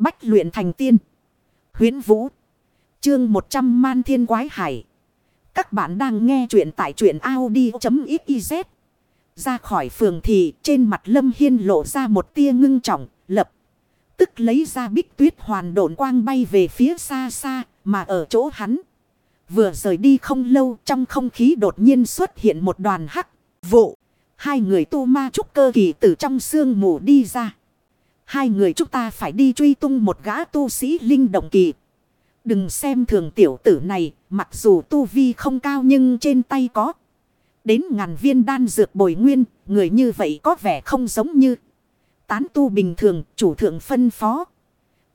Bách luyện thành tiên. Huyến Vũ. Chương 100 Man Thiên Quái Hải. Các bạn đang nghe truyện tại truyện Audi.xyz. Ra khỏi phường thì trên mặt Lâm Hiên lộ ra một tia ngưng trọng, lập. Tức lấy ra bích tuyết hoàn độn quang bay về phía xa xa, mà ở chỗ hắn. Vừa rời đi không lâu trong không khí đột nhiên xuất hiện một đoàn hắc, vụ. Hai người tu ma trúc cơ kỳ từ trong sương mù đi ra. Hai người chúng ta phải đi truy tung một gã tu sĩ linh động kỳ. Đừng xem thường tiểu tử này, mặc dù tu vi không cao nhưng trên tay có. Đến ngàn viên đan dược bồi nguyên, người như vậy có vẻ không giống như. Tán tu bình thường, chủ thượng phân phó.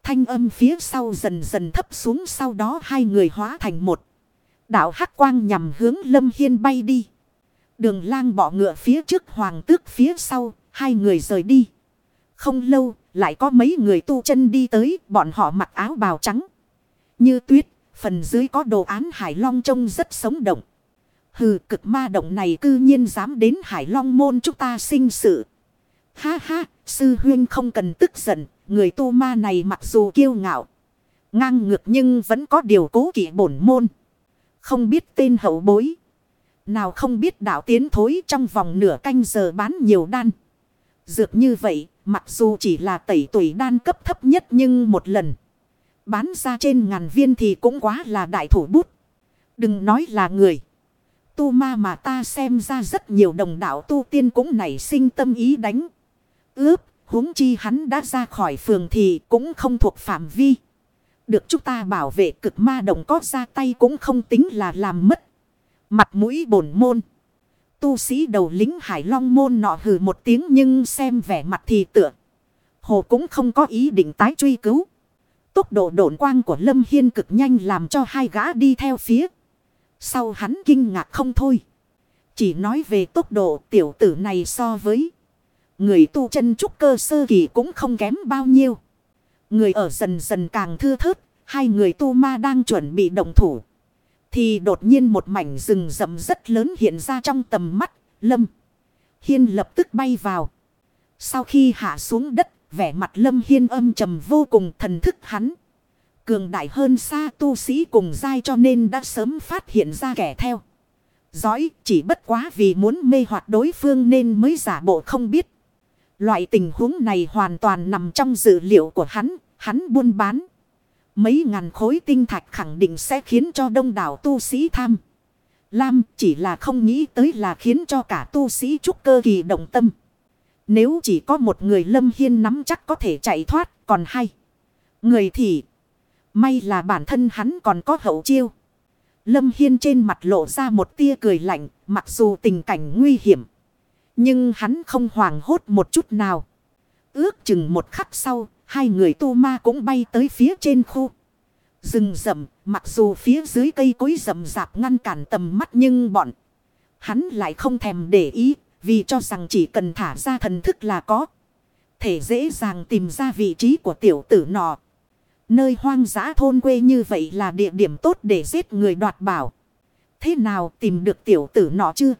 Thanh âm phía sau dần dần thấp xuống sau đó hai người hóa thành một. Đạo hắc quang nhằm hướng lâm hiên bay đi. Đường lang bỏ ngựa phía trước hoàng tước phía sau, hai người rời đi. Không lâu, lại có mấy người tu chân đi tới, bọn họ mặc áo bào trắng. Như tuyết, phần dưới có đồ án hải long trông rất sống động. Hừ, cực ma động này cư nhiên dám đến hải long môn chúng ta sinh sự. Ha ha, sư huyên không cần tức giận, người tu ma này mặc dù kiêu ngạo. Ngang ngược nhưng vẫn có điều cố kỵ bổn môn. Không biết tên hậu bối. Nào không biết đạo tiến thối trong vòng nửa canh giờ bán nhiều đan. Dược như vậy, mặc dù chỉ là tẩy tuổi đan cấp thấp nhất nhưng một lần. Bán ra trên ngàn viên thì cũng quá là đại thủ bút. Đừng nói là người. Tu ma mà ta xem ra rất nhiều đồng đạo tu tiên cũng nảy sinh tâm ý đánh. Ướp, huống chi hắn đã ra khỏi phường thì cũng không thuộc phạm vi. Được chúng ta bảo vệ cực ma đồng có ra tay cũng không tính là làm mất. Mặt mũi bổn môn. Tu sĩ đầu lính hải long môn nọ hừ một tiếng nhưng xem vẻ mặt thì tựa. Hồ cũng không có ý định tái truy cứu. Tốc độ độn quang của Lâm Hiên cực nhanh làm cho hai gã đi theo phía. Sau hắn kinh ngạc không thôi. Chỉ nói về tốc độ tiểu tử này so với. Người tu chân trúc cơ sơ kỳ cũng không kém bao nhiêu. Người ở dần dần càng thưa thớt. Hai người tu ma đang chuẩn bị động thủ. Thì đột nhiên một mảnh rừng rậm rất lớn hiện ra trong tầm mắt. Lâm. Hiên lập tức bay vào. Sau khi hạ xuống đất. Vẻ mặt Lâm Hiên âm trầm vô cùng thần thức hắn. Cường đại hơn xa tu sĩ cùng dai cho nên đã sớm phát hiện ra kẻ theo. Giói chỉ bất quá vì muốn mê hoặc đối phương nên mới giả bộ không biết. Loại tình huống này hoàn toàn nằm trong dự liệu của hắn, hắn buôn bán. Mấy ngàn khối tinh thạch khẳng định sẽ khiến cho đông đảo tu sĩ tham. Lam chỉ là không nghĩ tới là khiến cho cả tu sĩ trúc cơ kỳ động tâm. Nếu chỉ có một người lâm hiên nắm chắc có thể chạy thoát còn hay. Người thì may là bản thân hắn còn có hậu chiêu. Lâm hiên trên mặt lộ ra một tia cười lạnh mặc dù tình cảnh nguy hiểm. Nhưng hắn không hoảng hốt một chút nào. Ước chừng một khắc sau, hai người tu ma cũng bay tới phía trên khu. Rừng rậm, mặc dù phía dưới cây cối rậm rạp ngăn cản tầm mắt nhưng bọn hắn lại không thèm để ý, vì cho rằng chỉ cần thả ra thần thức là có. Thể dễ dàng tìm ra vị trí của tiểu tử nọ. Nơi hoang dã thôn quê như vậy là địa điểm tốt để giết người đoạt bảo. Thế nào tìm được tiểu tử nọ chưa?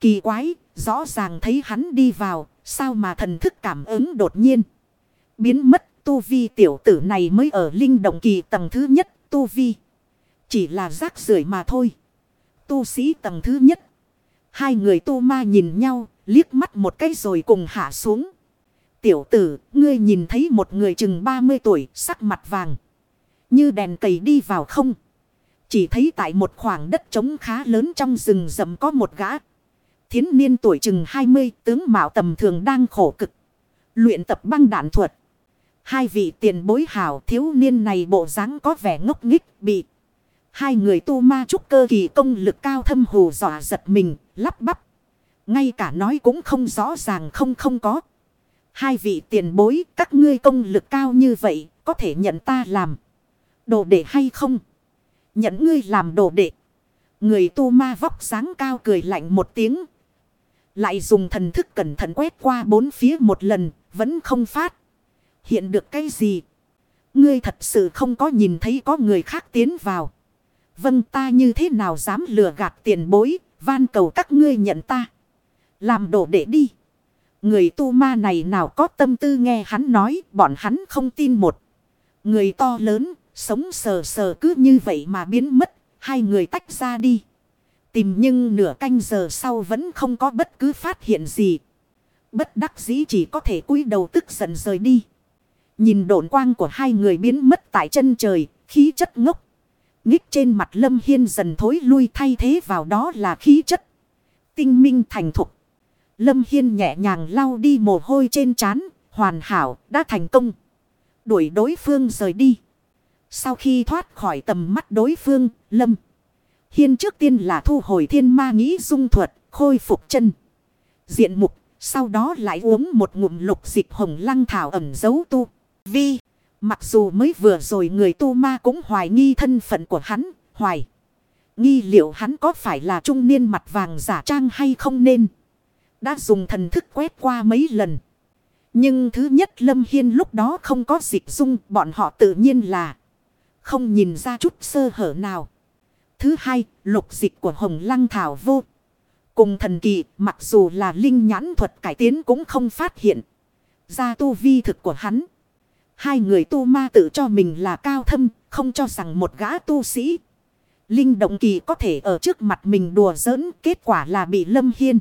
Kỳ quái, rõ ràng thấy hắn đi vào, sao mà thần thức cảm ứng đột nhiên. Biến mất tu vi tiểu tử này mới ở linh động kỳ tầng thứ nhất tu vi. Chỉ là rác rưởi mà thôi. Tu sĩ tầng thứ nhất. Hai người tu ma nhìn nhau, liếc mắt một cái rồi cùng hạ xuống. Tiểu tử, ngươi nhìn thấy một người chừng 30 tuổi, sắc mặt vàng. Như đèn cầy đi vào không? Chỉ thấy tại một khoảng đất trống khá lớn trong rừng rậm có một gã. Thiến niên tuổi chừng 20 tướng mạo tầm thường đang khổ cực. Luyện tập băng đạn thuật. Hai vị tiền bối hảo thiếu niên này bộ dáng có vẻ ngốc nghích bị. Hai người tu ma trúc cơ kỳ công lực cao thâm hù dọa giật mình, lắp bắp. Ngay cả nói cũng không rõ ràng không không có. Hai vị tiền bối, các ngươi công lực cao như vậy, có thể nhận ta làm đồ đệ hay không? Nhận ngươi làm đồ đệ. Người tu ma vóc dáng cao cười lạnh một tiếng. Lại dùng thần thức cẩn thận quét qua bốn phía một lần, vẫn không phát. Hiện được cái gì? Ngươi thật sự không có nhìn thấy có người khác tiến vào. Vâng ta như thế nào dám lừa gạt tiền bối, van cầu các ngươi nhận ta. Làm đồ đệ đi. Người tu ma này nào có tâm tư nghe hắn nói, bọn hắn không tin một. Người to lớn, sống sờ sờ cứ như vậy mà biến mất, hai người tách ra đi. Tìm nhưng nửa canh giờ sau vẫn không có bất cứ phát hiện gì. Bất đắc dĩ chỉ có thể cúi đầu tức giận rời đi. Nhìn độn quang của hai người biến mất tại chân trời, khí chất ngốc. Nghích trên mặt Lâm Hiên dần thối lui thay thế vào đó là khí chất. Tinh minh thành thục. Lâm Hiên nhẹ nhàng lau đi mồ hôi trên trán, hoàn hảo, đã thành công. Đuổi đối phương rời đi. Sau khi thoát khỏi tầm mắt đối phương, Lâm Hiên trước tiên là thu hồi thiên ma nghĩ dung thuật, khôi phục chân. Diện mục, sau đó lại uống một ngụm lục dịch hồng lăng thảo ẩm dấu tu. Vi, mặc dù mới vừa rồi người tu ma cũng hoài nghi thân phận của hắn, hoài. Nghi liệu hắn có phải là trung niên mặt vàng giả trang hay không nên. Đã dùng thần thức quét qua mấy lần. Nhưng thứ nhất Lâm Hiên lúc đó không có dịch dung bọn họ tự nhiên là không nhìn ra chút sơ hở nào. Thứ hai, lục dịch của hồng lăng thảo vô. Cùng thần kỳ, mặc dù là linh nhãn thuật cải tiến cũng không phát hiện. Ra tu vi thực của hắn. Hai người tu ma tự cho mình là cao thâm, không cho rằng một gã tu sĩ. Linh động kỳ có thể ở trước mặt mình đùa giỡn, kết quả là bị lâm hiên.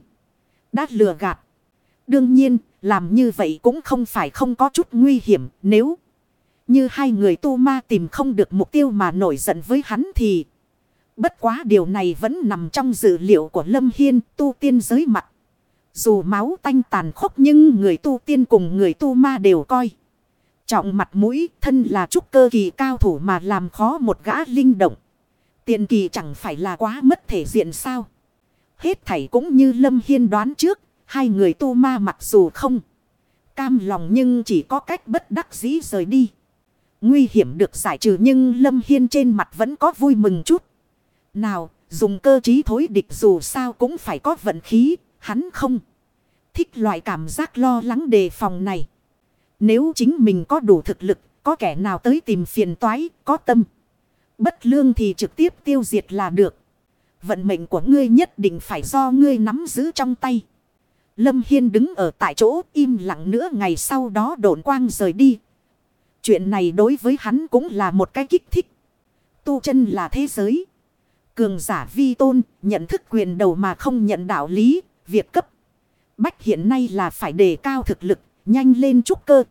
Đã lừa gạt. Đương nhiên, làm như vậy cũng không phải không có chút nguy hiểm nếu như hai người tu ma tìm không được mục tiêu mà nổi giận với hắn thì Bất quá điều này vẫn nằm trong dự liệu của Lâm Hiên tu tiên giới mặt. Dù máu tanh tàn khốc nhưng người tu tiên cùng người tu ma đều coi. Trọng mặt mũi thân là trúc cơ kỳ cao thủ mà làm khó một gã linh động. Tiện kỳ chẳng phải là quá mất thể diện sao. Hết thảy cũng như Lâm Hiên đoán trước. Hai người tu ma mặc dù không cam lòng nhưng chỉ có cách bất đắc dĩ rời đi. Nguy hiểm được giải trừ nhưng Lâm Hiên trên mặt vẫn có vui mừng chút. Nào, dùng cơ trí thối địch dù sao cũng phải có vận khí, hắn không. Thích loại cảm giác lo lắng đề phòng này. Nếu chính mình có đủ thực lực, có kẻ nào tới tìm phiền toái, có tâm. Bất lương thì trực tiếp tiêu diệt là được. Vận mệnh của ngươi nhất định phải do ngươi nắm giữ trong tay. Lâm Hiên đứng ở tại chỗ im lặng nữa ngày sau đó độn quang rời đi. Chuyện này đối với hắn cũng là một cái kích thích. Tu chân là thế giới. Cường giả vi tôn, nhận thức quyền đầu mà không nhận đạo lý, việc cấp. Bách hiện nay là phải đề cao thực lực, nhanh lên trúc cơ.